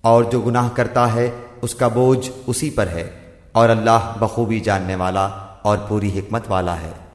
اور جو گناہ کرتا ہے، اس کا بوجھ اسی پر ہے اور اللہ بخوبی جاننے والا اور پوری حکمت والا ہے۔